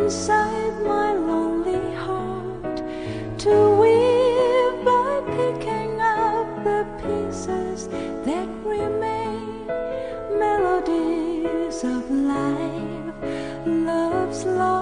inside my lonely heart to weave by picking up the pieces that remain. Melodies of life love's love.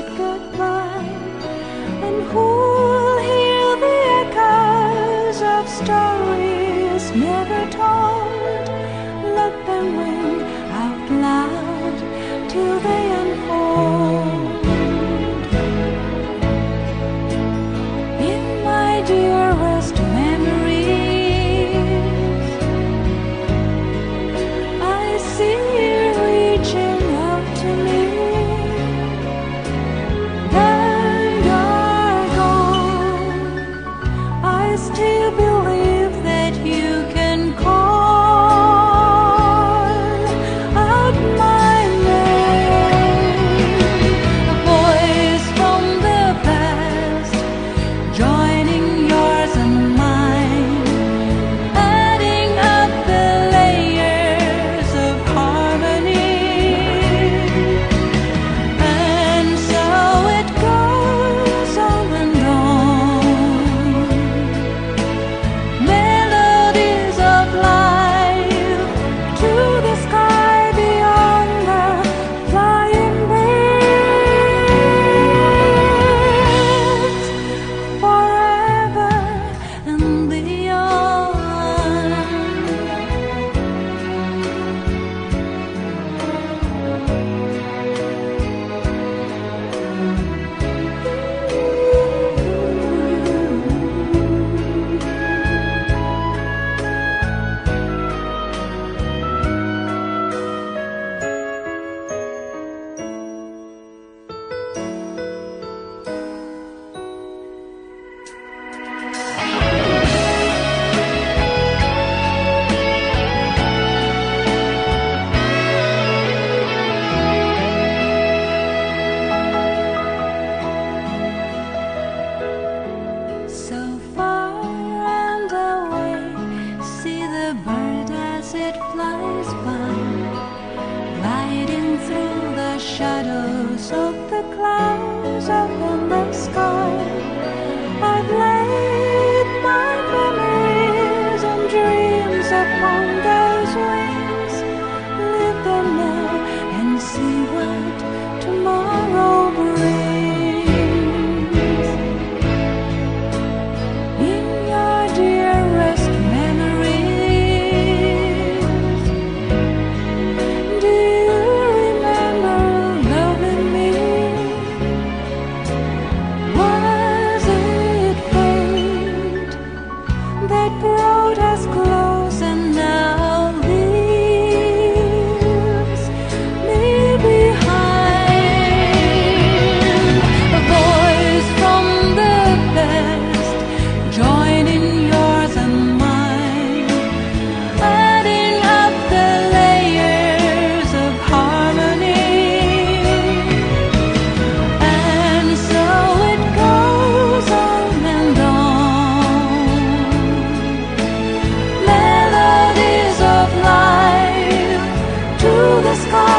good. shadows of the clouds above. the sky.